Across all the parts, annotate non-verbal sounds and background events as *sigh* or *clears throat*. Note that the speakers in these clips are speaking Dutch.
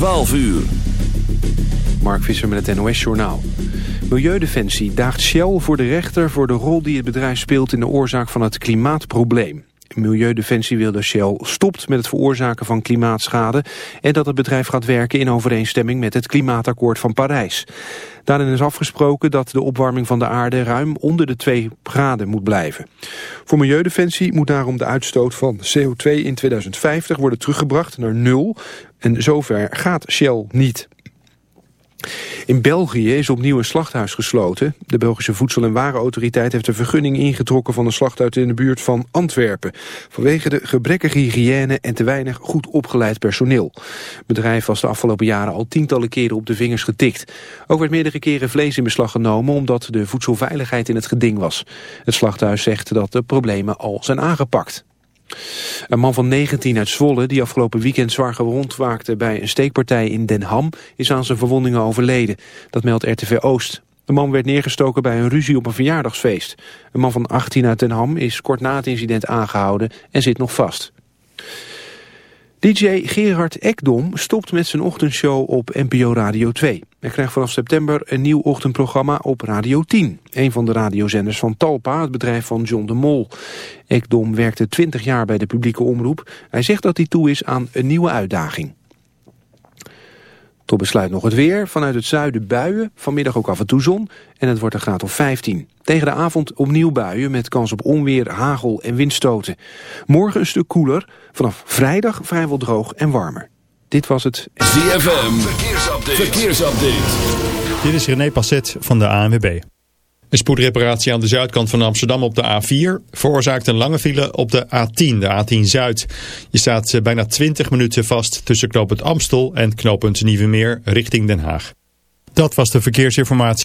12 uur. Mark Visser met het NOS Journaal. Milieudefensie daagt Shell voor de rechter voor de rol die het bedrijf speelt in de oorzaak van het klimaatprobleem. Milieudefensie wil dat Shell stopt met het veroorzaken van klimaatschade en dat het bedrijf gaat werken in overeenstemming met het klimaatakkoord van Parijs. Daarin is afgesproken dat de opwarming van de aarde ruim onder de 2 graden moet blijven. Voor Milieudefensie moet daarom de uitstoot van CO2 in 2050 worden teruggebracht naar nul. En zover gaat Shell niet. In België is opnieuw een slachthuis gesloten. De Belgische Voedsel- en Warenautoriteit heeft een vergunning ingetrokken van een slachthuis in de buurt van Antwerpen. Vanwege de gebrekkige hygiëne en te weinig goed opgeleid personeel. Het bedrijf was de afgelopen jaren al tientallen keren op de vingers getikt. Ook werd meerdere keren vlees in beslag genomen omdat de voedselveiligheid in het geding was. Het slachthuis zegt dat de problemen al zijn aangepakt. Een man van 19 uit Zwolle, die afgelopen weekend zwaar gewond waakte bij een steekpartij in Den Ham, is aan zijn verwondingen overleden. Dat meldt RTV Oost. De man werd neergestoken bij een ruzie op een verjaardagsfeest. Een man van 18 uit Den Ham is kort na het incident aangehouden en zit nog vast. DJ Gerard Ekdom stopt met zijn ochtendshow op NPO Radio 2. Hij krijgt vanaf september een nieuw ochtendprogramma op Radio 10. Een van de radiozenders van Talpa, het bedrijf van John de Mol. Ekdom werkte 20 jaar bij de publieke omroep. Hij zegt dat hij toe is aan een nieuwe uitdaging. Tot besluit nog het weer. Vanuit het zuiden buien. Vanmiddag ook af en toe zon. En het wordt een graad of 15. Tegen de avond opnieuw buien met kans op onweer, hagel en windstoten. Morgen een stuk koeler. Vanaf vrijdag vrijwel droog en warmer. Dit was het... ZFM. Verkeersupdate. Verkeersupdate. Dit is René Passet van de ANWB. Een spoedreparatie aan de zuidkant van Amsterdam op de A4 veroorzaakt een lange file op de A10, de A10 Zuid. Je staat eh, bijna 20 minuten vast tussen knooppunt Amstel en knooppunt Nieuwemeer richting Den Haag. Dat was de verkeersinformatie.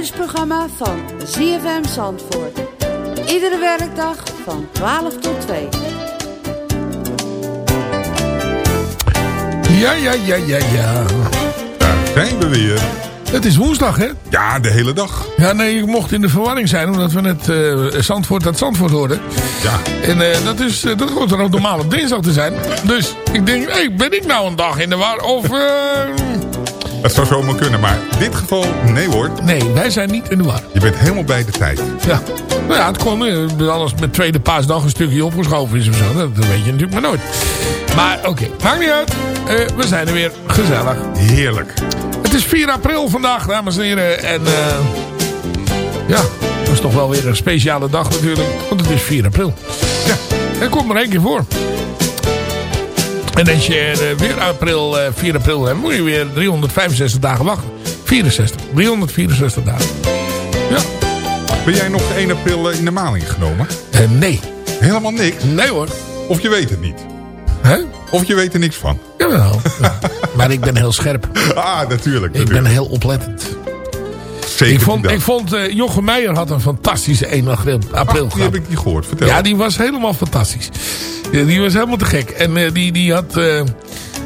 Lunchprogramma van ZFM Zandvoort. Iedere werkdag van 12 tot 2. Ja, ja, ja, ja, ja. Daar zijn we weer. Het is woensdag, hè? Ja, de hele dag. Ja, nee, ik mocht in de verwarring zijn, omdat we net eh Zandvoort uit Zandvoort hoorden. Ja. En eh, dat, is, eh, dat hoort dan ook normaal op dinsdag te zijn. Dus ik denk, hé, ben ik nou een dag in de war? Of, Het zou zomaar kunnen, maar in dit geval, nee hoor. nee, wij zijn niet in de war. Je bent helemaal bij de tijd. Ja. Nou ja, het kon eh, alles met tweede paasdag een stukje opgeschoven is of zo. Dat, dat weet je natuurlijk maar nooit. Maar oké, maakt niet uit. Eh, we zijn er weer gezellig. Heerlijk. Het is 4 april vandaag, dames en heren. En eh, ja, Dat is toch wel weer een speciale dag natuurlijk. Want het is 4 april. Ja, dat komt maar één keer voor. En als je eh, weer april, eh, 4 april hebt, moet je weer 365 dagen wachten. 64. 364 dagen. Ja. Ben jij nog 1 april eh, in de maling genomen? Eh, nee. Helemaal niks? Nee hoor. Of je weet het niet? Hè? Of je weet er niks van? Jawel. *laughs* Ja. maar ik ben heel scherp. Ah, natuurlijk. Ik ben heel oplettend. Zeker Ik vond, ik vond eh, Jochem Meijer had een fantastische 1 april, april Ach, die heb ik niet gehoord. Vertel. Ja, die was helemaal fantastisch. Die was helemaal te gek. En eh, die, die had, eh,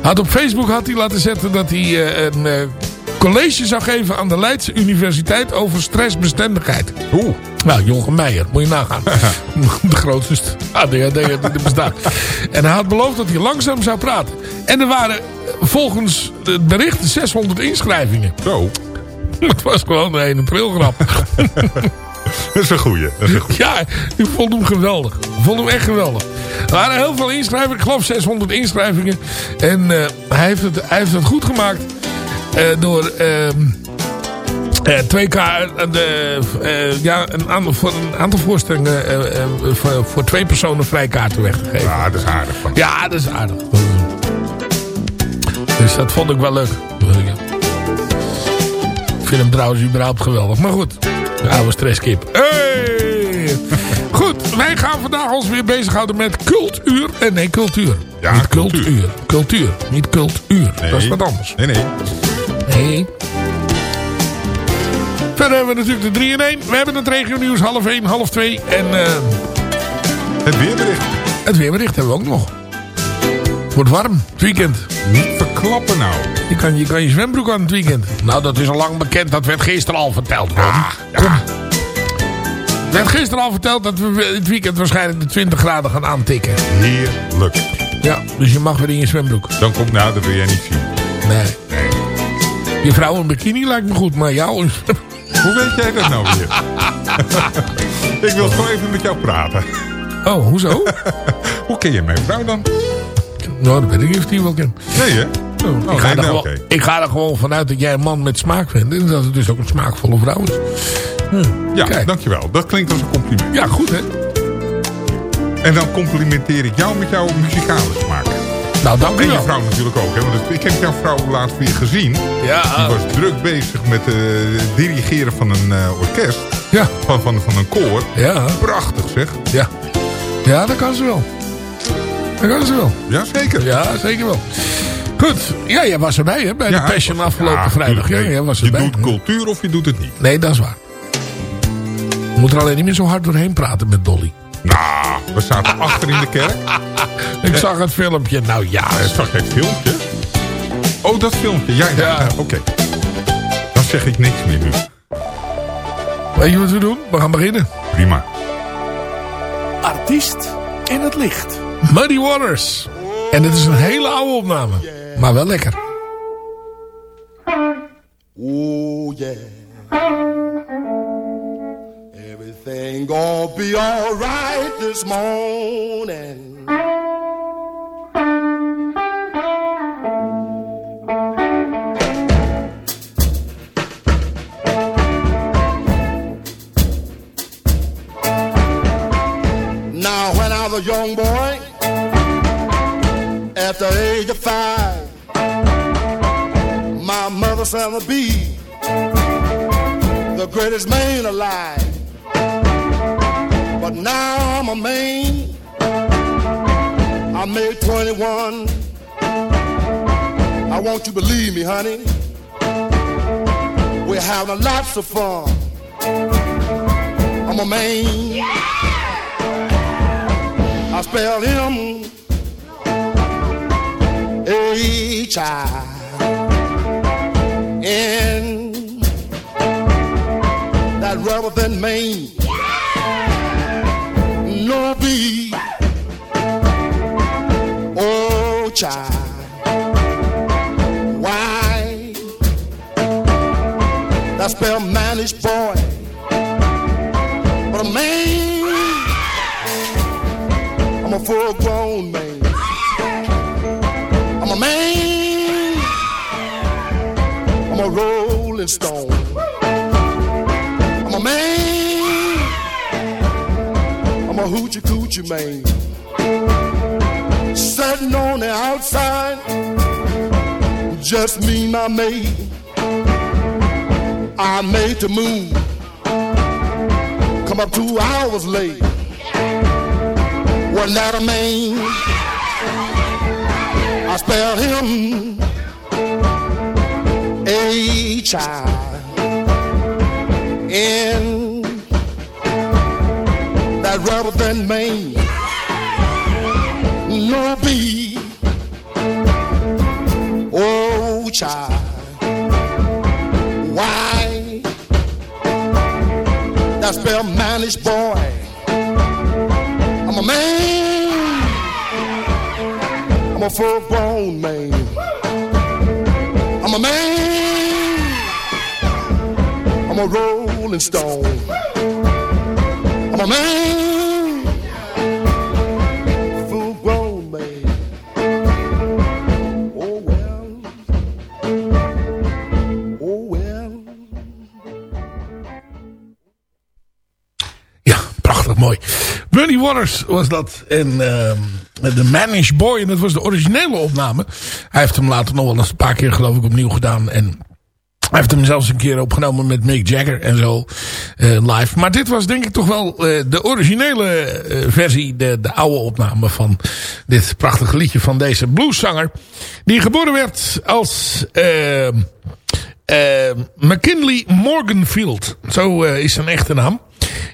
had op Facebook had hij laten zetten dat hij eh, een college zou geven aan de Leidse Universiteit over stressbestendigheid. Oeh. Nou, Jochem Meijer, moet je nagaan. *laughs* De grootste st- ADHD die er bestaat. En hij had beloofd dat hij langzaam zou praten. En er waren volgens het bericht 600 inschrijvingen. Zo. *laughs* Het was gewoon een 1 april grap. *laughs* Dat is een goeie. Dat is een goeie. Ja, ik vond hem geweldig. Ik vond hem echt geweldig. Er waren heel veel inschrijvingen. Ik geloof 600 inschrijvingen. En eh, hij, heeft het, hij heeft het goed gemaakt. eh, door ehm, eh, twee de, eh, ja, een, aantal, voor een aantal voorstellingen voor, voor twee personen vrijkaarten weg te geven. Ja, dat is aardig van. Ja, dat is aardig. Dus dat vond ik wel leuk. Ik vind hem trouwens überhaupt geweldig. Maar goed, de oude stresskip. Hey! Goed, wij gaan vandaag ons weer bezighouden met cultuur. Eh, nee, cultuur. Ja, niet cultuur. cultuur. Cultuur, niet cultuur. Nee. Dat is wat anders. Nee, nee. Nee. Verder hebben we natuurlijk de 3 in 1. We hebben het regio nieuws half 1, half 2. En eh, Het weerbericht. het weerbericht hebben we ook nog. Het wordt warm, het weekend. Niet verklappen nou. Je kan, je kan je zwembroek aan het weekend. Nou, dat is al lang bekend. Dat werd gisteren al verteld. Ah, ja. Het werd gisteren al verteld dat we het weekend waarschijnlijk de 20 graden gaan aantikken. Heerlijk. Ja, dus je mag weer in je zwembroek. Dan komt, nou, dat wil jij niet zien. Nee. Nee. Je vrouw in bikini lijkt me goed, maar jou... Hoe weet jij dat nou weer? *laughs* ik wil gewoon even met jou praten. Oh, hoezo? *laughs* Hoe ken je mijn vrouw dan? Nou, dat weet ik niet of die wel ken. Nee, hè? Oh, Oh, ik, ga nee, er nee, gewoon, oké. ik ga er gewoon vanuit dat jij een man met smaak bent. En dat het dus ook een smaakvolle vrouw is. Ja, Kijk. dankjewel. Dat klinkt als een compliment. Ja, goed hè? En dan complimenteer ik jou met jouw muzikale smaak. Nou, dank En je vrouw natuurlijk ook. Hè? Want ik heb jouw vrouw laatst weer gezien. Die Ja, was druk bezig met het dirigeren van een eh, orkest. ja, Van, van, van een koor. ja, Prachtig zeg. ja. Ja, dat kan ze wel. Dat kan ze wel. Jazeker. Ja, zeker wel. Goed. Ja, jij was erbij hè, bij de Passion afgelopen Ja, vrijdag. Ja, jij was je erbij. doet cultuur of je doet het niet. Nee, dat is waar. Je moet er alleen niet meer zo hard doorheen praten met Dolly. Nou, we zaten achter in de kerk. *laughs* Ik zag het filmpje. Nou ja. Eh, Zag jij het filmpje? Oh, dat filmpje. Ja, ja. Ja. ja, Oké. Dan zeg ik niks meer nu. Weet je wat we doen? We gaan beginnen. Prima. Artiest in het licht. Muddy Waters. En het is een hele oude opname. Maar wel lekker. Oh yeah. Everything gonna be alright this morning. Now when I was a young boy, at the age of five, my mother said to be the greatest man alive. But now I'm a man. I made 21. I want you to believe me, honey. We're having lots of fun. I'm a man. Yeah! I spell him H I N that rubber than Maine. No B. Oh, child. Why? That spell manish boy. But a man, I'm a full grown man. I'm a man. I'm a rolling stone. I'm a man. I'm a hoochie coochie man. Sitting on the outside, just me, my maid. I made the move, come up two hours late. Wasn't that a man? I spell him H-I in that rubber band man. No B. Oh, child. Why? That spell manish boy. I'm a man. A full grown man. I'm a man. I'm a rolling stone. I'm a man. Mooi. Bunny Waters was dat. En ehm de Manish Boy. En dat was de originele opname. Hij heeft hem later nog wel eens een paar keer geloof ik opnieuw gedaan. En hij heeft hem zelfs een keer opgenomen met Mick Jagger en zo eh, live. Maar dit was denk ik toch wel eh, de originele eh, versie. De, de oude opname van dit prachtige liedje van deze blueszanger. Die geboren werd als... ehm, eh, McKinley Morganfield. Zo is zijn echte naam.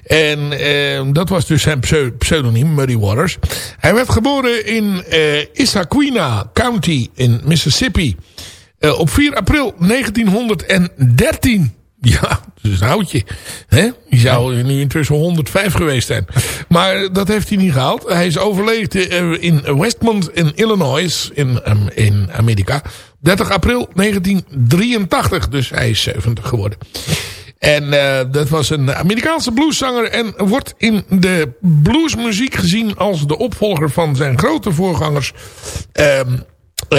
En eh, dat was dus zijn pseu- pseudoniem, Muddy Waters. Hij werd geboren in eh Issaquah County in Mississippi. eh, op 4 april 1913. *laughs* Ja, dat is een oudje. Hè? Die zou nu intussen 105 geweest zijn. Maar dat heeft hij niet gehaald. Hij is overleden eh, in Westmont in Illinois in, ehm, in Amerika. 30 april 1983. Dus hij is 70 geworden. En eh, dat was een Amerikaanse blueszanger. En wordt in de bluesmuziek gezien als de opvolger van zijn grote voorgangers. eh,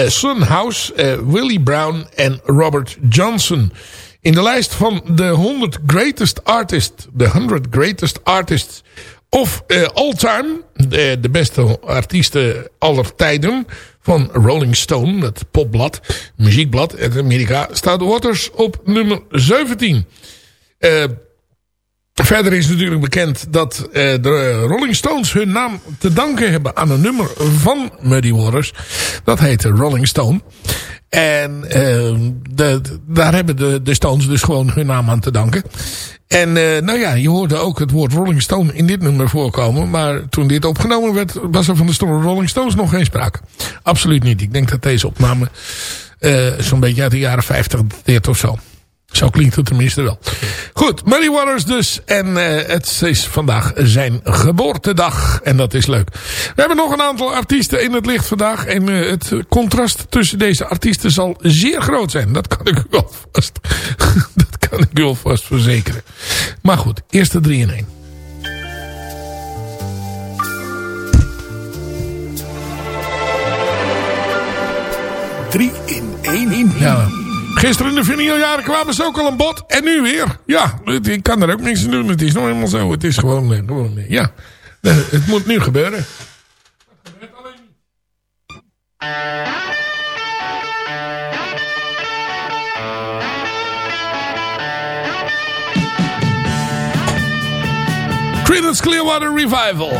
Sun House, eh, Willie Brown en Robert Johnson. In de lijst van de 100 greatest artists, de 100 greatest artists of all time, de beste artiesten aller tijden van Rolling Stone, het popblad, muziekblad uit Amerika, staat Waters op nummer 17. Eh, Verder is natuurlijk bekend dat eh, de Rolling Stones hun naam te danken hebben aan een nummer van Muddy Waters. Dat heette Rolling Stone. En eh, daar hebben de, de Stones dus gewoon hun naam aan te danken. En nou ja, je hoorde ook het woord Rolling Stone in dit nummer voorkomen. Maar toen dit opgenomen werd, was er van de Stone Rolling Stones nog geen sprake. Absoluut niet. Ik denk dat deze opname zo'n beetje uit de jaren 50 dateert of zo. Zo klinkt het tenminste wel. Goed, Muddy Waters dus. En eh, het is vandaag zijn geboortedag. En dat is leuk. We hebben nog een aantal artiesten in het licht vandaag. En eh, het contrast tussen deze artiesten zal zeer groot zijn. Dat kan ik u alvast, *laughs* dat kan ik u alvast verzekeren. Maar goed, eerst de drie in één. Drie in één in. Ja. Gisteren in de vinyljaren kwamen ze ook al een bod. En nu weer. Ja, ik kan er ook niks aan doen. Het is nog helemaal zo. Het is gewoon, gewoon ja. Eh, Het moet nu gebeuren. Creedence Clearwater Revival.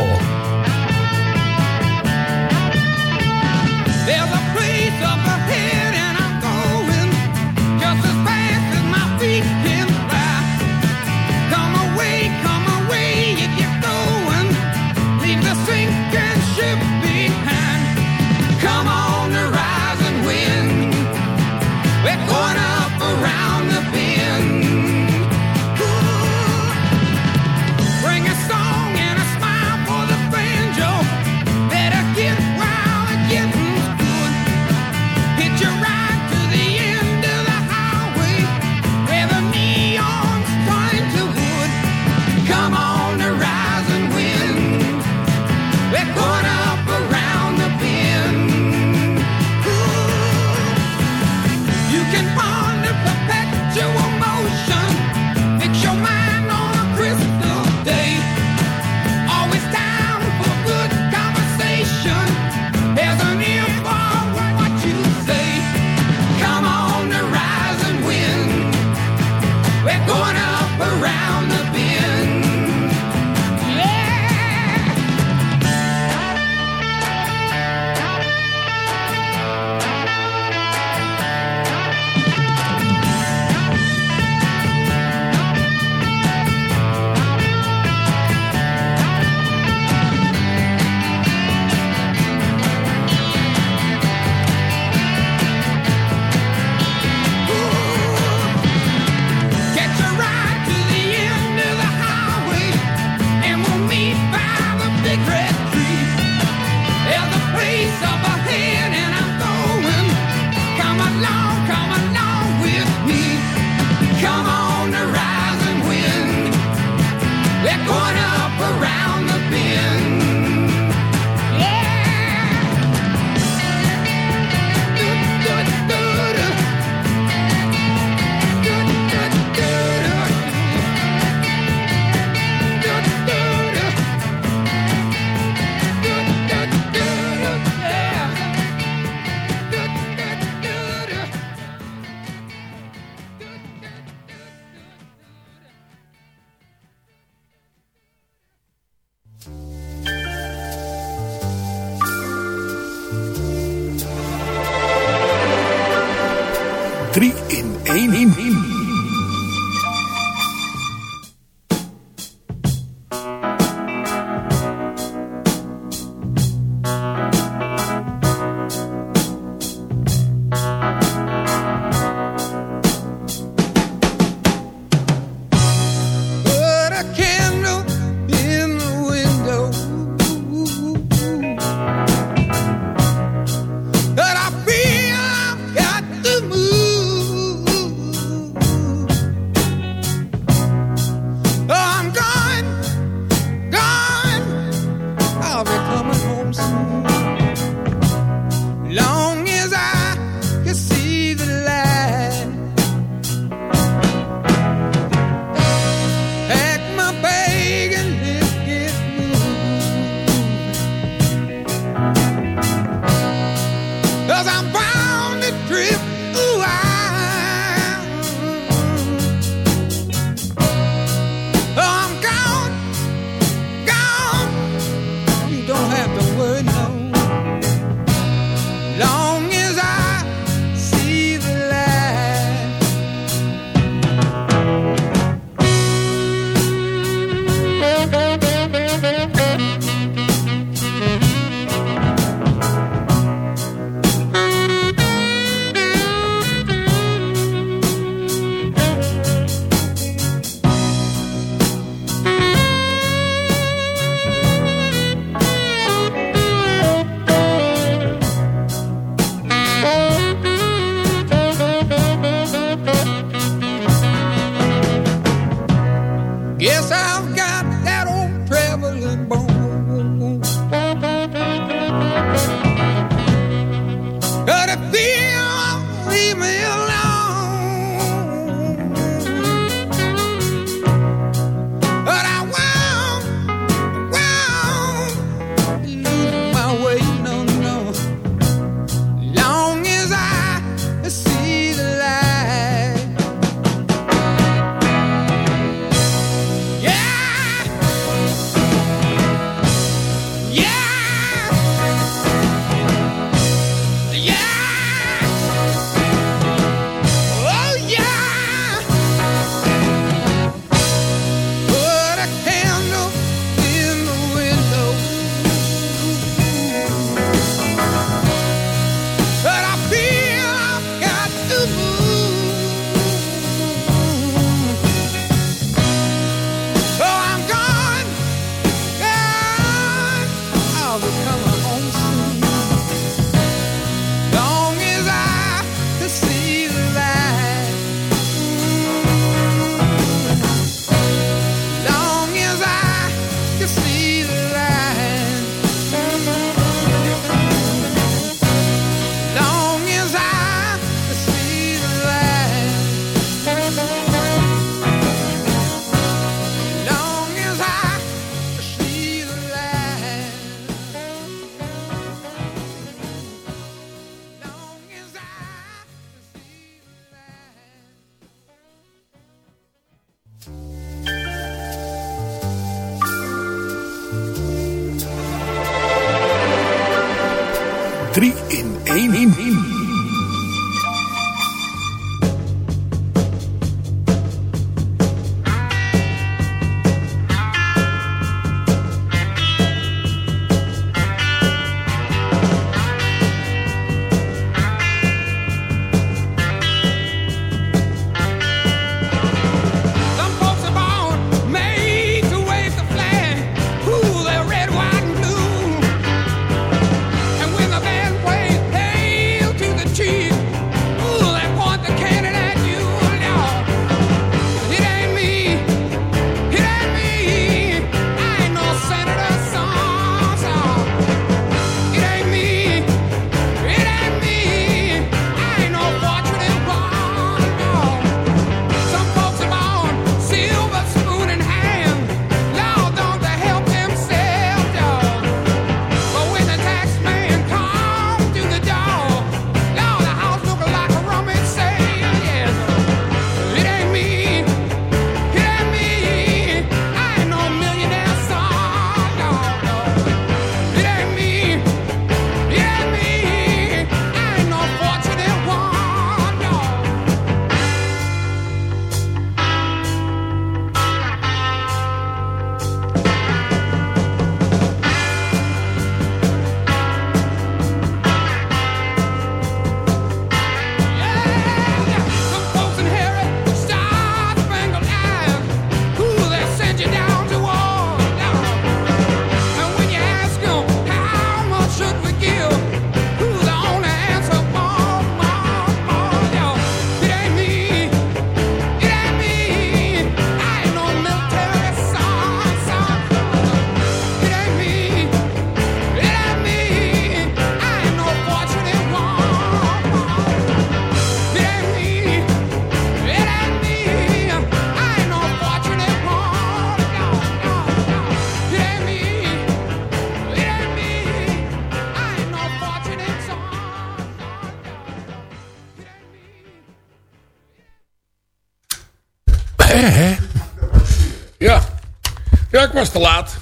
Ik was te laat.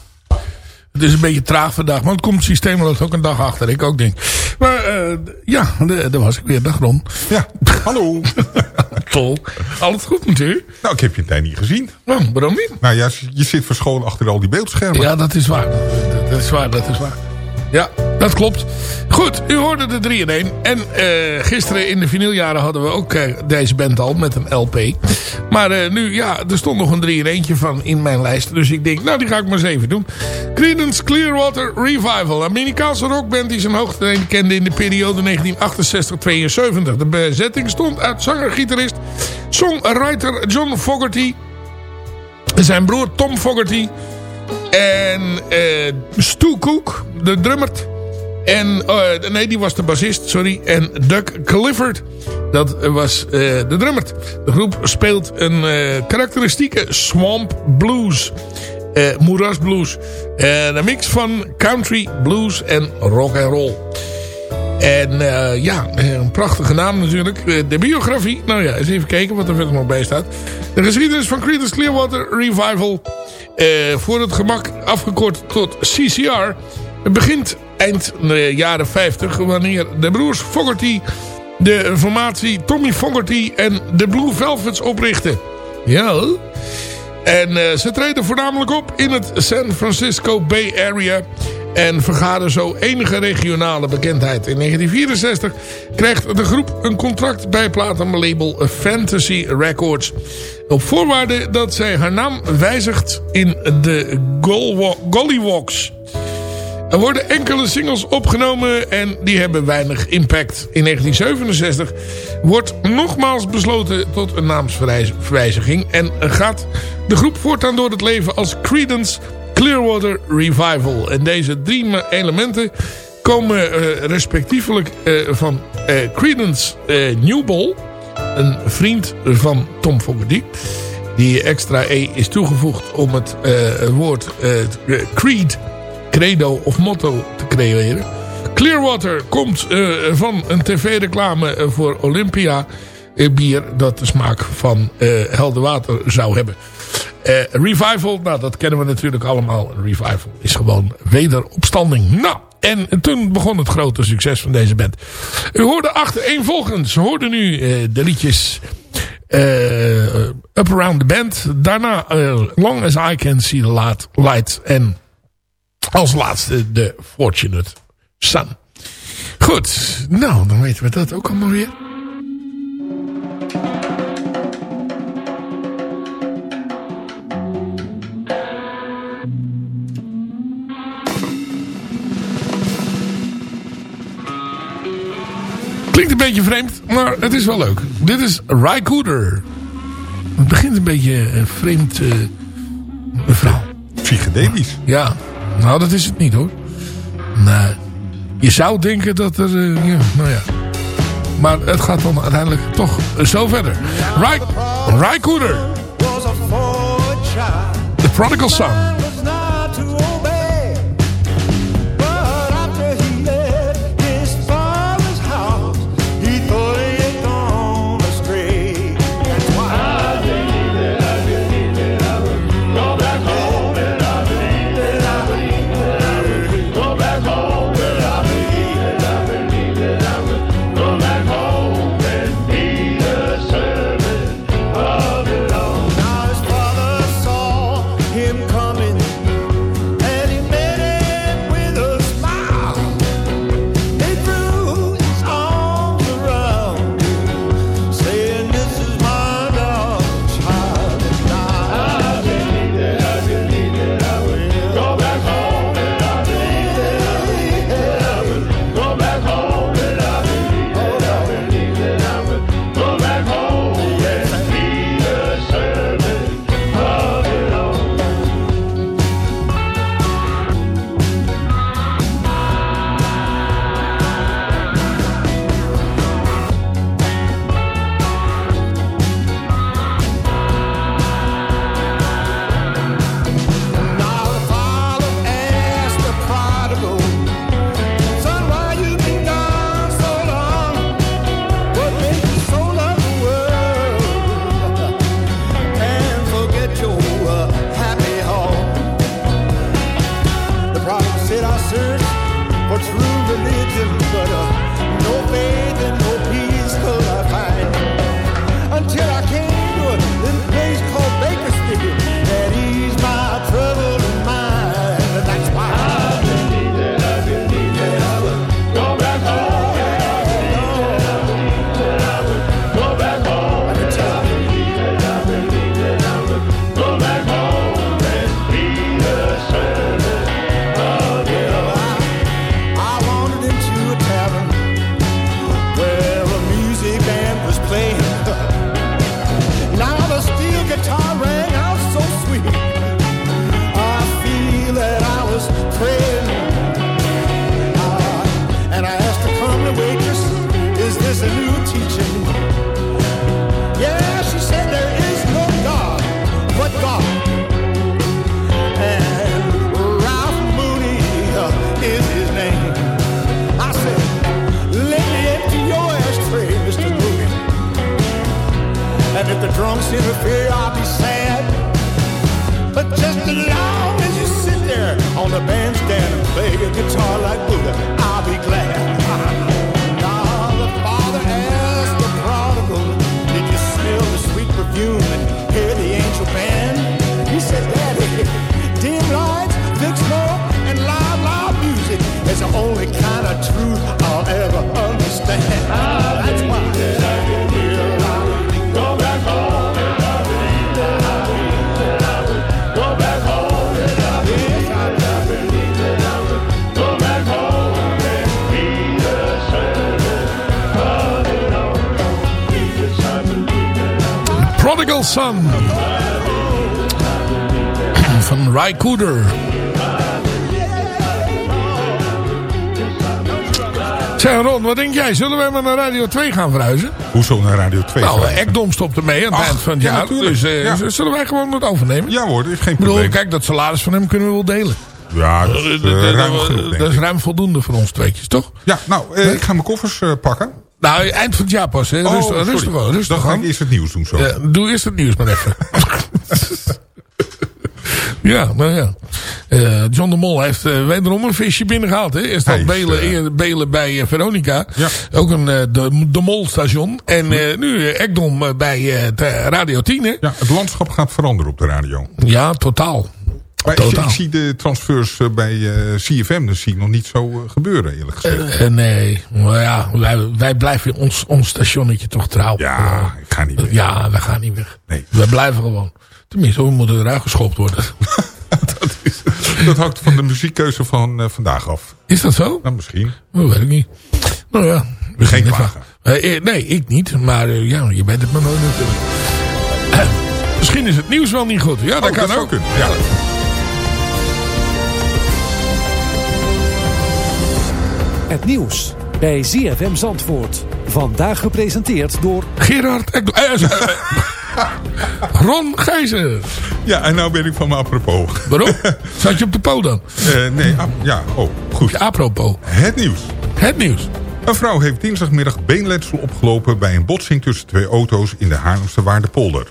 Het is een beetje traag vandaag, maar het komt het systeem loopt ook een dag achter. Ik ook denk. Maar uh, ja, daar was ik weer. Dag Ron. Ja, hallo. *laughs* Tol. Alles goed met u? Nou, ik heb je tijd niet gezien. Nou, waarom niet? Nou ja, je zit verscholen achter al die beeldschermen. Ja, dat is waar. Dat is waar, dat is waar. Ja, dat klopt. Goed, u hoorde de 3 in 1. En uh, gisteren in de vinyljaren hadden we ook uh, deze band al met een LP. Maar uh, nu, ja, er stond nog een 3 in 1 van in mijn lijst. Dus ik denk, nou die ga ik maar eens even doen. Creedence Clearwater Revival. Amerikaanse rockband die zijn hoogte kende in de periode 1968-72. De bezetting stond uit zanger-gitarist, songwriter John Fogerty. Zijn broer Tom Fogerty. En uh, Stu Cook, de drummer. En, uh, nee, die was de bassist, sorry. En Doug Clifford, dat was uh, de drummer. De groep speelt een karakteristieke swamp blues. moerasblues. een mix van country, blues en rock and roll. En uh, ja, een prachtige naam natuurlijk. De biografie, nou ja, eens even kijken wat er verder nog bij staat. De geschiedenis van Creedence Clearwater Revival. Uh, voor het gemak afgekort tot CCR. Het begint eind jaren 50 wanneer de broers Fogerty de formatie Tommy Fogerty en de Blue Velvets oprichten. Ja. En uh, ze treden voornamelijk op in het San Francisco Bay Area en vergaden zo enige regionale bekendheid. In 1964 krijgt de groep een contract bij platenlabel Fantasy Records. Op voorwaarde dat zij haar naam wijzigt in de Gollywalks. Er worden enkele singles opgenomen en die hebben weinig impact. In 1967 wordt nogmaals besloten tot een naamsverwijziging... en gaat de groep voortaan door het leven als Credence Clearwater Revival. En deze drie elementen komen uh, respectievelijk uh, van uh, Credence Newball, een vriend van Tom Fogerty. Die extra E is toegevoegd om het woord creed, credo of motto te creëren. Clearwater komt van een tv-reclame voor Olympia bier dat de smaak van helder water zou hebben. Uh, revival, nou dat kennen we natuurlijk allemaal. Revival is gewoon wederopstanding. Nou, en toen begon het grote succes van deze band. U hoorde achtereenvolgens, hoorde nu uh, de liedjes uh, Up Around the Band. Daarna Long As I Can See The Light. En als laatste de Fortunate Son. Goed, nou dan weten we dat ook allemaal weer. Klinkt een beetje vreemd, maar het is wel leuk. Dit is Rycooder. Het begint een beetje een vreemd uh, verhaal. Psychedelisch. Ja, nou dat is het niet hoor. Nee. Je zou denken dat er... Uh, ja, nou ja. Maar het gaat dan uiteindelijk toch zo verder. Rycooder. The Prodigal Son. in the fear. That I Prodigal Son. Van Ry Cooder. Zeg Ron, wat denk jij? Zullen wij maar naar Radio 2 gaan verhuizen? Hoezo naar Radio 2? Nou? Ekdom stopt ermee aan het Ach, eind van het ja, jaar. natuurlijk. Dus eh, Ja. zullen wij gewoon het overnemen? Ja hoor, is geen Ik bedoel, probleem. kijk, dat salaris van hem kunnen we wel delen. Ja, dat is Eh, eh, ruim dat- genoeg, denk Dat is ruim voldoende voor ons tweetjes, toch? Ja, nou, ik ga mijn koffers pakken. Nou, eind van het jaar pas, hè? Oh, Rustig, sorry. rustig, aan, rustig Dan ga ik eerst het nieuws doen zo. Ja, doe eerst het nieuws maar even. *laughs* ja, nou ja. Eh, John de Mol heeft eh, wederom een visje binnengehaald. Hè? Eerst is, Belen, eh, Belen bij Veronica. Ja. Ook een de, de Mol station. En nu Ekdom bij de Radio 10. Hè? Ja, het landschap gaat veranderen op de radio. Ja, totaal. Maar ik, Totaal. ik zie de transfers eh, bij eh, CFM dus zie ik nog niet zo eh, gebeuren, eerlijk gezegd. Nee, maar ja, wij, wij blijven ons, ons stationnetje toch trouw. ja, ik ga niet weg. Ja, wij gaan niet weg. Nee. We blijven gewoon. Tenminste, we moeten eruit geschopt worden. *laughs* dat, is, dat hangt van de muziekkeuze van vandaag af. Is dat zo? Nou, misschien. Dat weet ik niet. Nou ja. we Geen klagen. nee, ik niet. Maar ja, je bent het maar nooit natuurlijk. *clears throat* Misschien is het nieuws wel niet goed. Ja, dat Oh, kan dat zou ook. Ja. Het nieuws bij ZFM Zandvoort. Vandaag gepresenteerd door Gerard Ekdom. Eh, eh, eh, *laughs* Ron Gijzen. Ja, en nou ben ik van me apropos. Waarom? *laughs* Zat je op de po dan? Eh, nee, ja, oh, goed. Apropos. Het nieuws. Het nieuws. Een vrouw heeft dinsdagmiddag beenletsel opgelopen bij een botsing tussen twee auto's in de Haarlemse Waardepolder.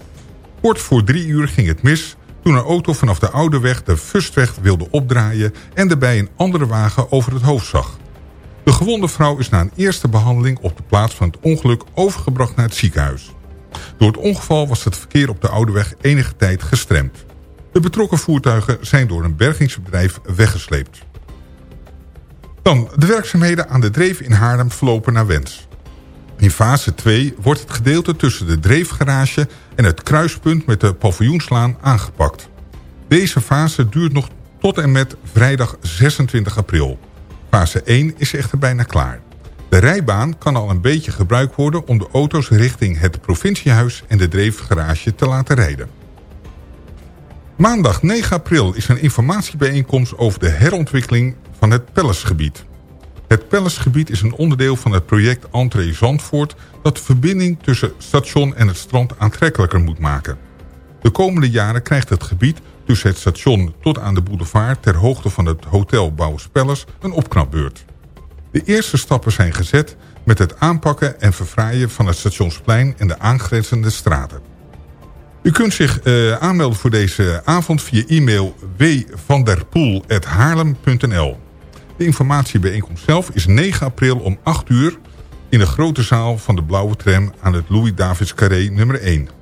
Kort voor drie uur ging het mis toen een auto vanaf de oude weg de Fustweg wilde opdraaien en daarbij een andere wagen over het hoofd zag. De gewonde vrouw is na een eerste behandeling op de plaats van het ongeluk overgebracht naar het ziekenhuis. Door het ongeval was het verkeer op de oude weg enige tijd gestremd. De betrokken voertuigen zijn door een bergingsbedrijf weggesleept. Dan, de werkzaamheden aan de dreef in Haarlem verlopen naar wens. In fase 2 wordt het gedeelte tussen de dreefgarage en het kruispunt met de paviljoenslaan aangepakt. Deze fase duurt nog tot en met vrijdag 26 april. Fase 1 is echter bijna klaar. De rijbaan kan al een beetje gebruikt worden om de auto's richting het provinciehuis en de dreefgarage te laten rijden. Maandag 9 april is een informatiebijeenkomst over de herontwikkeling van het Pellesgebied. Het Pellesgebied is een onderdeel van het project Entree Zandvoort... dat de verbinding tussen station en het strand aantrekkelijker moet maken. De komende jaren krijgt het gebied tussen het station tot aan de boulevard... ter hoogte van het hotel Bouwers een opknapbeurt. De eerste stappen zijn gezet met het aanpakken en verfraaien van het stationsplein... en de aangrenzende straten. U kunt zich eh, aanmelden voor deze avond via e-mail wvanderpoel.haarlem.nl. De informatiebijeenkomst zelf is 9 april om 8 uur... in de grote zaal van de Blauwe Tram aan het Louis-Davids Carré nummer 1.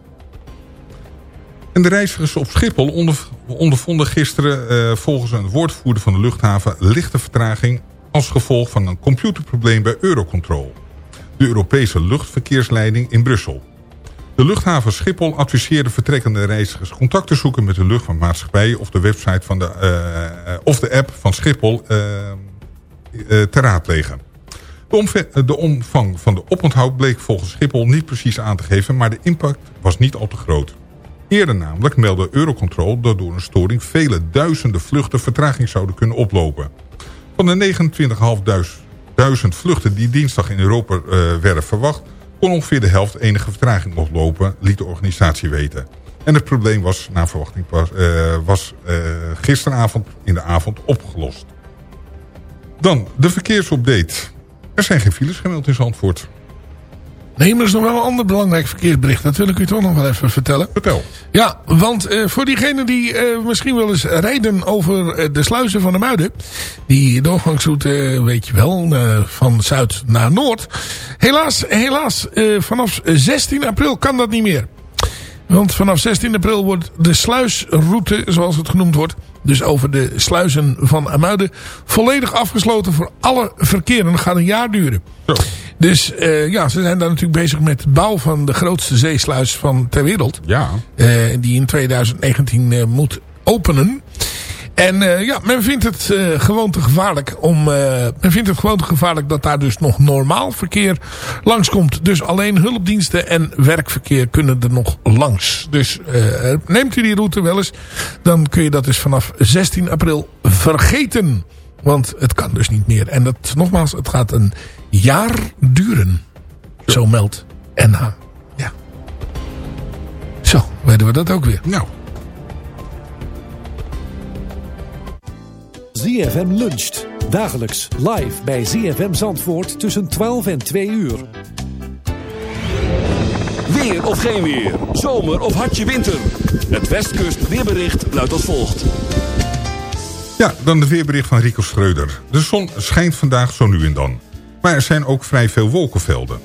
De reizigers op Schiphol onder, ondervonden gisteren... Eh, volgens een woordvoerder van de luchthaven... lichte vertraging als gevolg van een computerprobleem bij Eurocontrol. De Europese luchtverkeersleiding in Brussel. De luchthaven Schiphol adviseerde vertrekkende reizigers contact te zoeken met de luchtvaartmaatschappij of de website van de, eh, eh, of de app van Schiphol te raadplegen. De, de omvang van de oponthoud bleek volgens Schiphol niet precies aan te geven, maar de impact was niet al te groot. Eerder namelijk meldde Eurocontrol dat door een storing vele duizenden vluchten vertraging zouden kunnen oplopen. Van de 29.500 vluchten die dinsdag in Europa eh, werden verwacht... kon ongeveer de helft enige vertraging oplopen, liet de organisatie weten. En het probleem was, naar verwachting, eh, was eh, gisteravond in de avond opgelost. Dan de verkeersupdate. Er zijn geen files gemeld in Zandvoort. Nee, maar er is nog wel een ander belangrijk verkeersbericht. Dat wil ik u toch nog wel even vertellen. Vertel. Ja, want eh, voor diegenen die eh, misschien wel eens rijden over eh, de sluizen van de Muiden. Die doorgangsroute, weet je wel, van zuid naar noord. Helaas, helaas, vanaf 16 april kan dat niet meer. Want vanaf 16 april wordt de sluisroute, zoals het genoemd wordt... dus over de sluizen van Amuiden... volledig afgesloten voor alle verkeer. En dat gaat een jaar duren. Zo. Dus eh, ja, ze zijn daar natuurlijk bezig met de bouw van de grootste zeesluis van ter wereld. Ja. Eh, die in 2019 eh, moet openen. En eh, ja, men vindt het gewoon te gevaarlijk om. eh, men vindt het gewoon te gevaarlijk dat daar dus nog normaal verkeer langskomt. Dus alleen hulpdiensten en werkverkeer kunnen er nog langs. Dus eh, neemt u die route wel eens, dan kun je dat dus vanaf 16 april vergeten. Want het kan dus niet meer. En dat, nogmaals, het gaat een jaar duren. Zo meldt NH. Ja. Zo, weten we dat ook weer. Nou, ZFM luncht. Dagelijks live bij ZFM Zandvoort tussen 12 en 2 uur. Weer of geen weer. Zomer of hartje winter. Het Westkust weerbericht luidt als volgt. Ja, dan het weerbericht van Rico Schreuder. De zon schijnt vandaag zo nu en dan. Maar er zijn ook vrij veel wolkenvelden.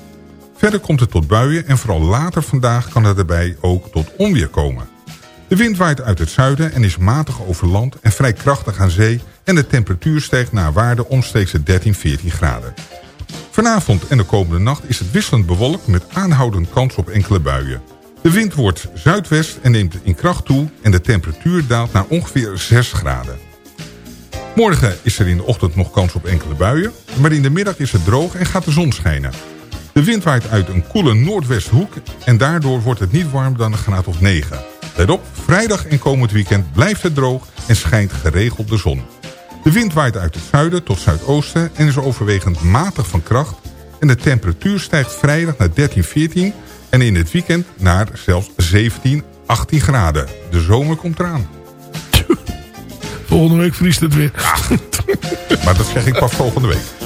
Verder komt het tot buien en vooral later vandaag kan het erbij ook tot onweer komen. De wind waait uit het zuiden en is matig over land en vrij krachtig aan zee... en de temperatuur stijgt naar waarde omstreeks de 13, 14 graden. Vanavond en de komende nacht is het wisselend bewolkt met aanhoudend kans op enkele buien. De wind wordt zuidwest en neemt in kracht toe en de temperatuur daalt naar ongeveer 6 graden. Morgen is er in de ochtend nog kans op enkele buien, maar in de middag is het droog en gaat de zon schijnen. De wind waait uit een koele noordwesthoek en daardoor wordt het niet warm dan een graad of 9. Let op, vrijdag en komend weekend blijft het droog en schijnt geregeld de zon. De wind waait uit het zuiden tot zuidoosten en is overwegend matig van kracht. En de temperatuur stijgt vrijdag naar 13, 14 en in het weekend naar zelfs 17, 18 graden. De zomer komt eraan. Volgende week vriest het weer. Maar dat zeg ik pas volgende week.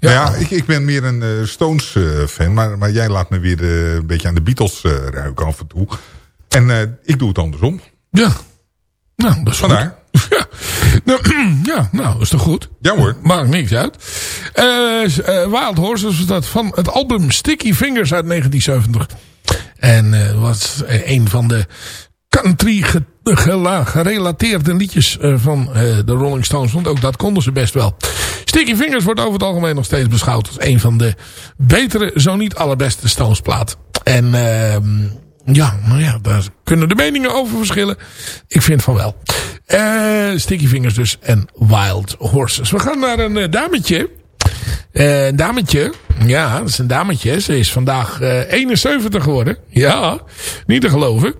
Ja, ja ik, ik ben meer een eh, Stones-fan. maar, maar jij laat me weer eh, een beetje aan de Beatles eh, ruiken af en toe. En eh, ik doe het andersom. Ja. Nou, dat is Vandaar. goed. *laughs* Ja. Nou, *clears throat* ja, nou, dat is toch goed? Ja hoor. Maakt niks uit. Eh, eh, Wild Horses was dat van het album Sticky Fingers uit 1970. En eh, was een van de country gerelateerde liedjes eh, van eh, de Rolling Stones. Want ook dat konden ze best wel. Sticky Fingers wordt over het algemeen nog steeds beschouwd als een van de betere, zo niet allerbeste Stones plaat. En ehm, ja, nou ja, daar kunnen de meningen over verschillen. Ik vind van wel. Eh, Sticky Fingers dus en Wild Horses. We gaan naar een dametje. Eh, een dametje. Ja, dat is een dametje. Ze is vandaag eh 71 geworden. Ja, niet te geloven.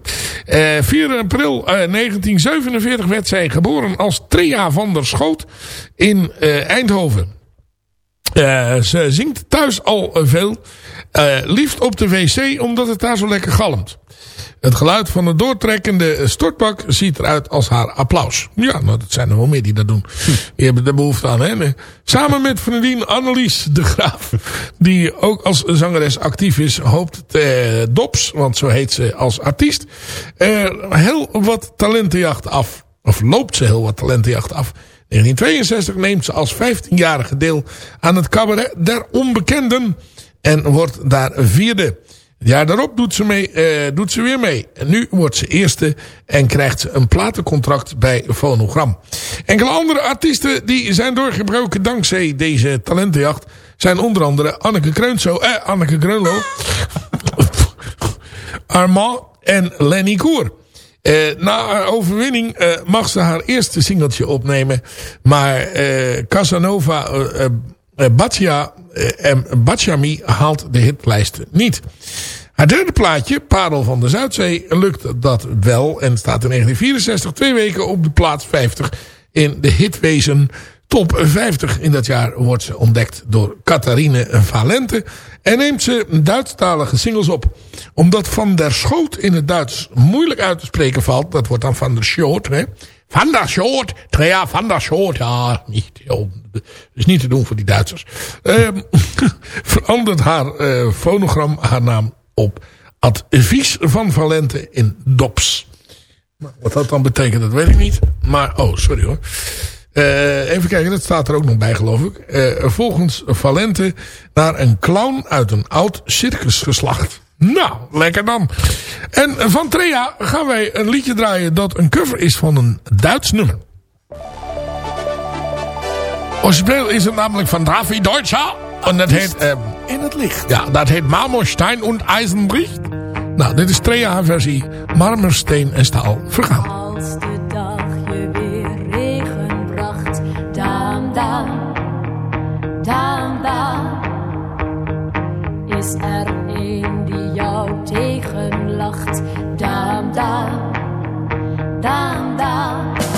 Eh 4 april eh, 1947 werd zij geboren als Trea van der Schoot in eh, Eindhoven. Eh, ze zingt thuis al eh, veel. Eh, liefst op de wc, omdat het daar zo lekker galmt. Het geluid van een doortrekkende stortbak ziet eruit als haar applaus. Ja, nou, dat zijn er wel meer die dat doen. Die hebben er behoefte aan. Hè? Samen met vriendin Annelies de Graaf, die ook als zangeres actief is, hoopt eh, Dops, want zo heet ze als artiest, eh, heel wat talentenjacht af. Of loopt ze heel wat talentenjacht af. 1962 neemt ze als 15-jarige deel aan het cabaret der onbekenden en wordt daar vierde. Het jaar daarop doet ze, mee, eh, doet ze weer mee. En nu wordt ze eerste en krijgt ze een platencontract bij Phonogram. Enkele andere artiesten die zijn doorgebroken dankzij deze talentenjacht... zijn onder andere Anneke Kreunzo, eh, Anneke Greunlo... *laughs* Armand en Lenny Koer. Eh, na haar overwinning eh, mag ze haar eerste singeltje opnemen. Maar eh, Casanova Batia en Bachami haalt de hitlijsten niet. Haar derde plaatje, Parel van de Zuidzee, lukt dat wel. En staat in 1964 twee weken op de plaats 50 in de hitwezen top 50. In dat jaar wordt ze ontdekt door Catharine Valente. En neemt ze Duitsstalige singles op. Omdat Van der Schoot in het Duits moeilijk uit te spreken valt. Dat wordt dan Van der Schoot. Hè? Van der Schoot. Ja, Van der Schoot. Ja, niet. is niet te doen voor die Duitsers. Ehm, *laughs* verandert haar eh, fonogram haar naam op Advies van Valente in Dops. Wat dat dan betekent, dat weet ik niet. Maar, oh, sorry hoor. Eh, even kijken, dat staat er ook nog bij geloof ik. Eh, volgens Valente naar een clown uit een oud circusgeslacht. Nou, lekker dan. En van Trea gaan wij een liedje draaien dat een cover is van een Duits nummer. Origineel is het namelijk van David Deutscher. En dat heet... ehm, In het licht. ja, dat heet Marmorstein und Eisenbricht. Nou, dit is Trea versie. Marmersteen en staal vergaan. Dam. Is er een die jou tegenlacht, dam, dam, dam, dam.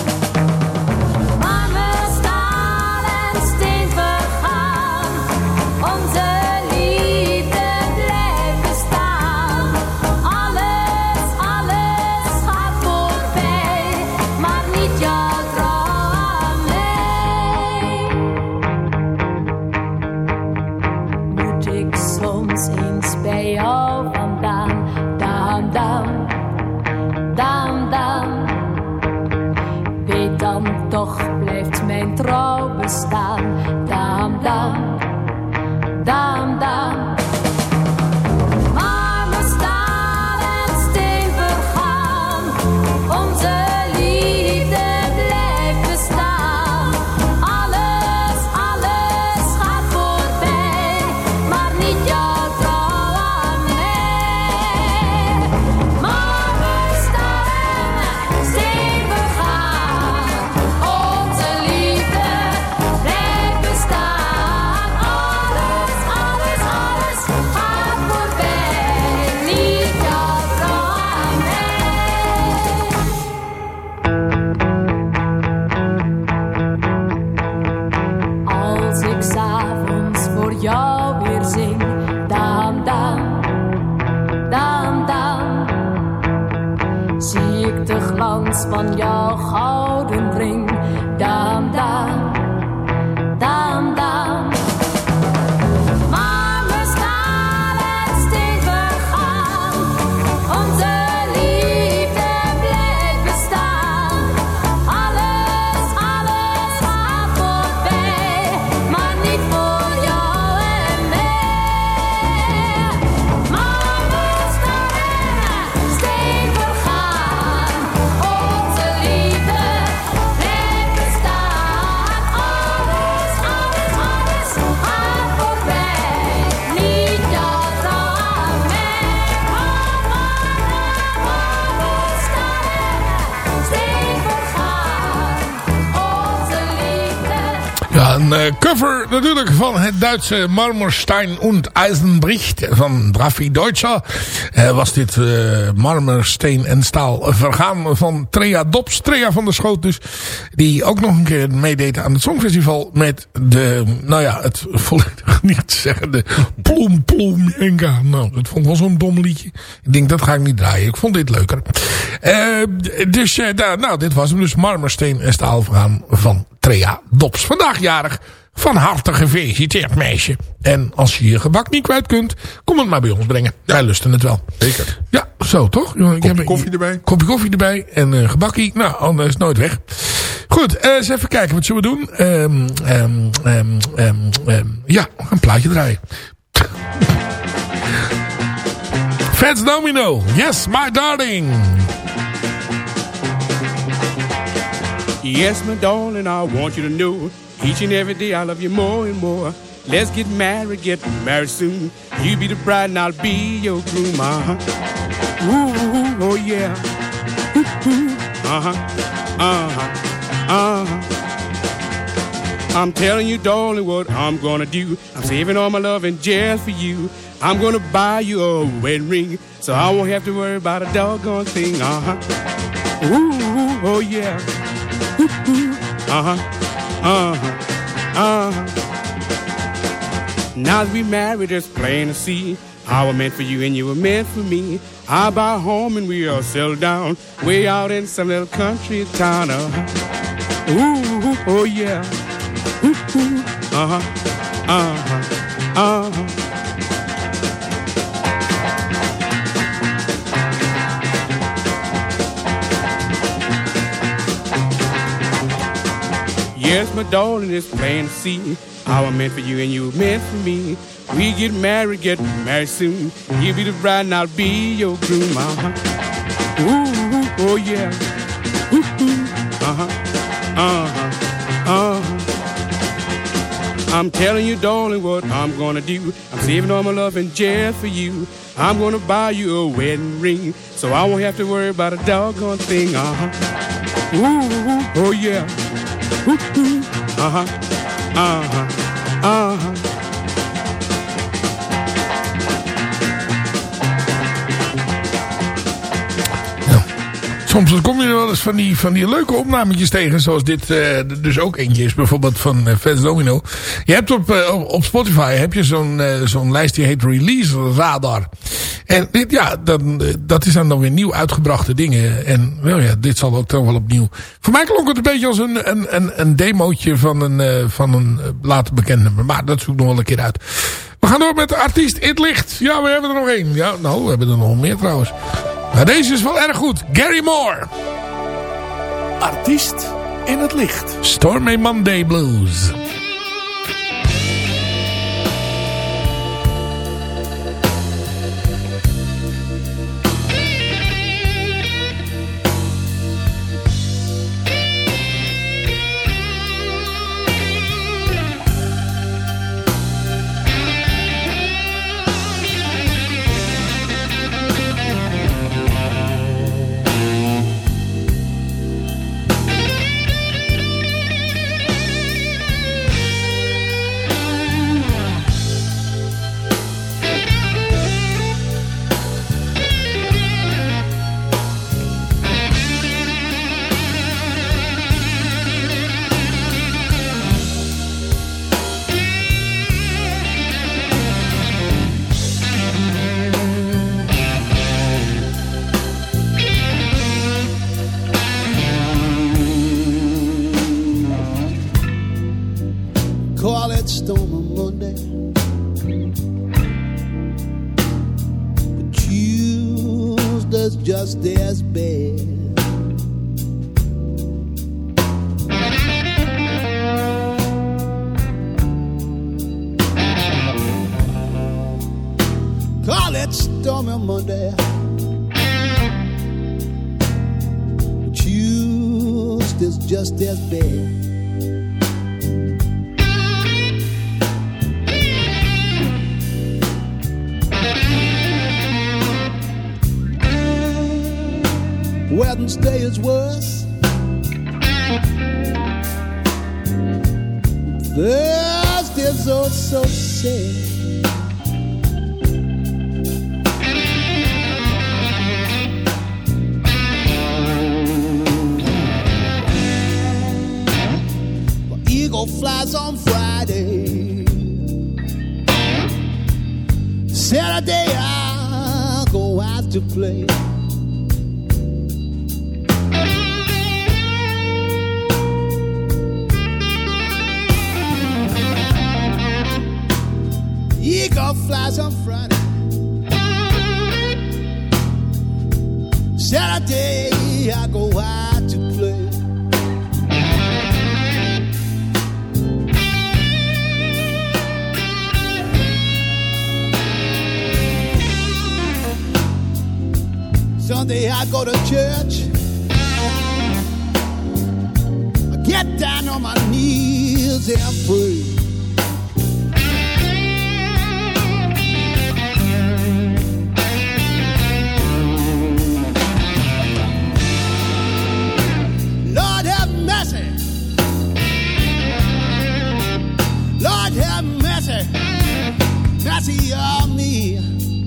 Natuurlijk van het Duitse Marmorstein und Eisenbricht van Raffi Deutscher. Eh, was dit eh Marmorsteen en Staal vergaan van Trea Dops, Trea van der Schoot dus. Die ook nog een keer meedeed aan het Songfestival met de, nou ja, het volledig *laughs* niet zeggen, de Plom Plom Jenga. Nou, dat vond ik wel zo'n dom liedje. Ik denk, dat ga ik niet draaien. Ik vond dit leuker. Eh, dus, nou, dit was hem dus Marmorsteen en Staal vergaan van Trea Dops. Vandaag jarig. Van harte gefeliciteerd meisje. En als je je gebak niet kwijt kunt, kom het maar bij ons brengen. Wij lusten het wel. Zeker. Ja, zo toch? Ik Kopje heb- koffie erbij. Kopje koffie erbij en een gebakkie. Nou, anders is het nooit weg. Goed, eh, eens even kijken. Wat zullen we doen? Ehm, ehm, ehm, ehm, ehm, ja, een plaatje draaien. *laughs* Fats Domino. Yes, my darling. Yes, my darling, I want you to know each and every day I love you more and more. Let's get married, get married soon. You be the bride and I'll be your groom. Uh huh. Ooh, oh yeah. *laughs* Uh huh. Uh huh. Uh huh. I'm telling you, darling, what I'm gonna do. I'm saving all my love in jail for you. I'm gonna buy you a wedding ring, so I won't have to worry about a doggone thing. Uh huh. Ooh, oh yeah. *laughs* Uh huh. Uh huh. Uh huh. Now that we married, it's plain to see. I was meant for you and you were meant for me. I buy a home and we all settle down way out in some little country town. Uh-huh. Ooh, oh yeah. Ooh, uh-huh. Uh-huh. Uh-huh. Yes, my darling, it's plain to see. I was meant for you and you were meant for me. We get married, get married soon. You be the bride and I'll be your groom. Uh-huh. Ooh, oh yeah. Ooh, uh-huh. Uh-huh. Uh-huh. I'm telling you, darling, what I'm gonna do. I'm saving all my love and jail for you. I'm gonna buy you a wedding ring, so I won't have to worry about a doggone thing. Uh-huh. Ooh, oh yeah. Soms kom je er wel eens van die, van die leuke opnametjes tegen. Zoals dit eh, dus ook eentje is. Bijvoorbeeld van Fats Domino. Je hebt op, eh, op- op Spotify heb je zo'n zo'n lijst die heet Release Radar. En dit, ja, dan, eh, dat is dan dan weer nieuw uitgebrachte dingen. En wel ja, dit zal ook toch wel opnieuw. Voor mij klonk het een beetje als een, een, een, een demootje van een, eh, van een eh, later bekend nummer. Maar dat zoek ik nog wel een keer uit. We gaan door met de artiest In het Licht. Ja, we hebben er nog één. Ja, nou, we hebben er nog meer trouwens. Maar deze is wel erg goed. Gary Moore. Artiest in het licht. Stormy Monday Blues. Tuesday's just as bad. Call it stormy Monday. Tuesday's just as bad. That's you or me?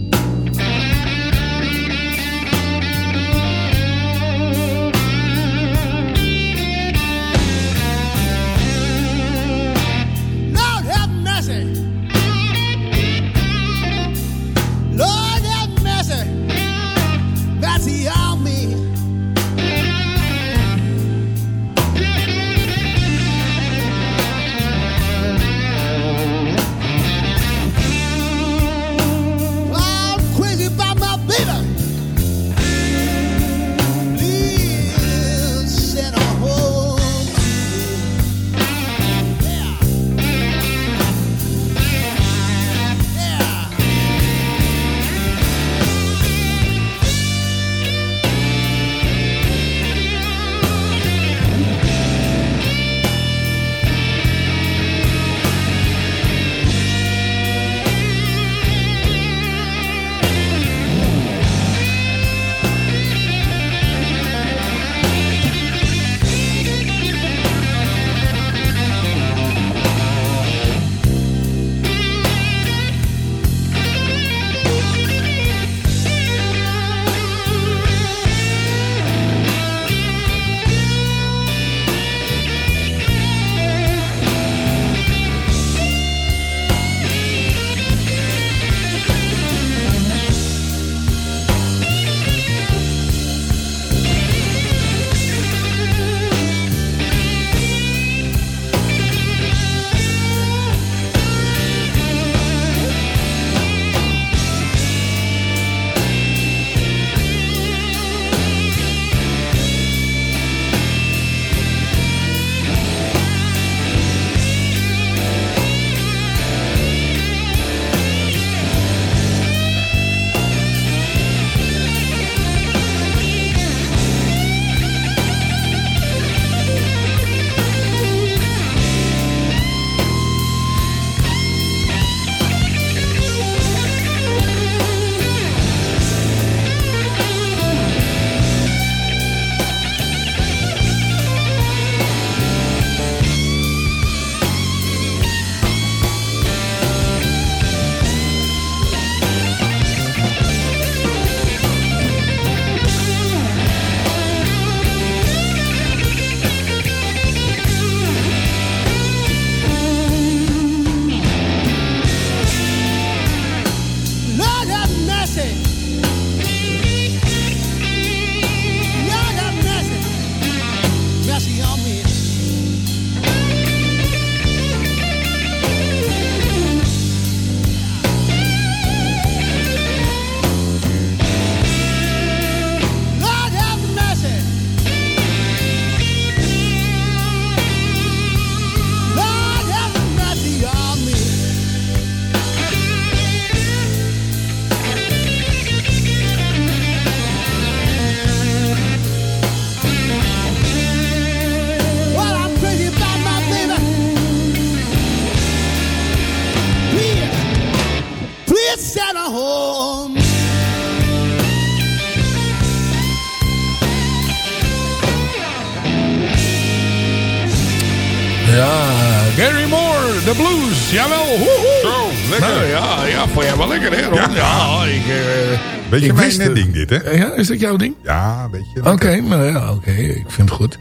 Ja, Gary Moore. de blues. Jawel. Woehoe. Zo, lekker. Nou, ja, ja, vond jij wel lekker, hè, Ron? Ja. Ja, ik... eh, Beetje ik mijn eh, ding dit, hè? Ja, is dat jouw ding? Ja, een beetje. Oké, maar ja, oké. Ik vind het goed.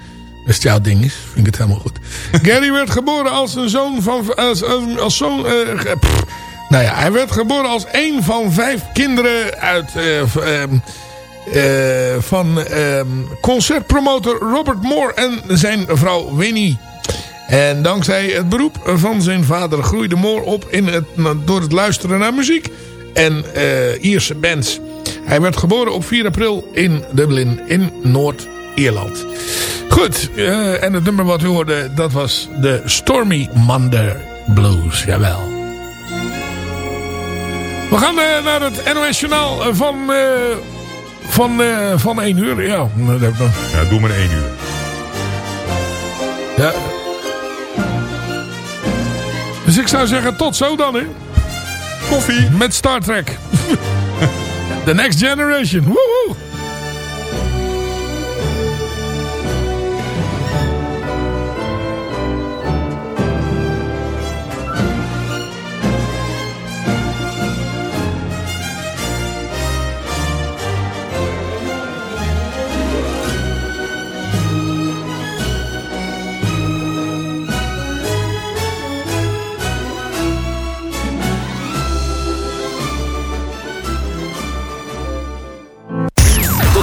Als het jouw ding is, vind ik het helemaal goed. *laughs* Gary werd geboren als een zoon van... Als, als, als zoon... eh, pff. nou ja, hij werd geboren als een van vijf kinderen uit... eh, ehm, eh, van ehm, concertpromotor Robert Moore en zijn vrouw Winnie. En dankzij het beroep van zijn vader groeide Moore op in het, door het luisteren naar muziek en eh, Ierse bands. Hij werd geboren op 4 april in Dublin in Noord-Ierland. Goed, eh, en het nummer wat u hoorde, dat was de Stormy Monday Blues, jawel. We gaan eh, naar het NOS Journaal van, van, van 1 uur. Ja, nog. Ja, doe maar één uur. Ja. Dus ik zou zeggen, tot zo dan, hè. Koffie. Met Star Trek. *laughs* The Next Generation. Woehoe.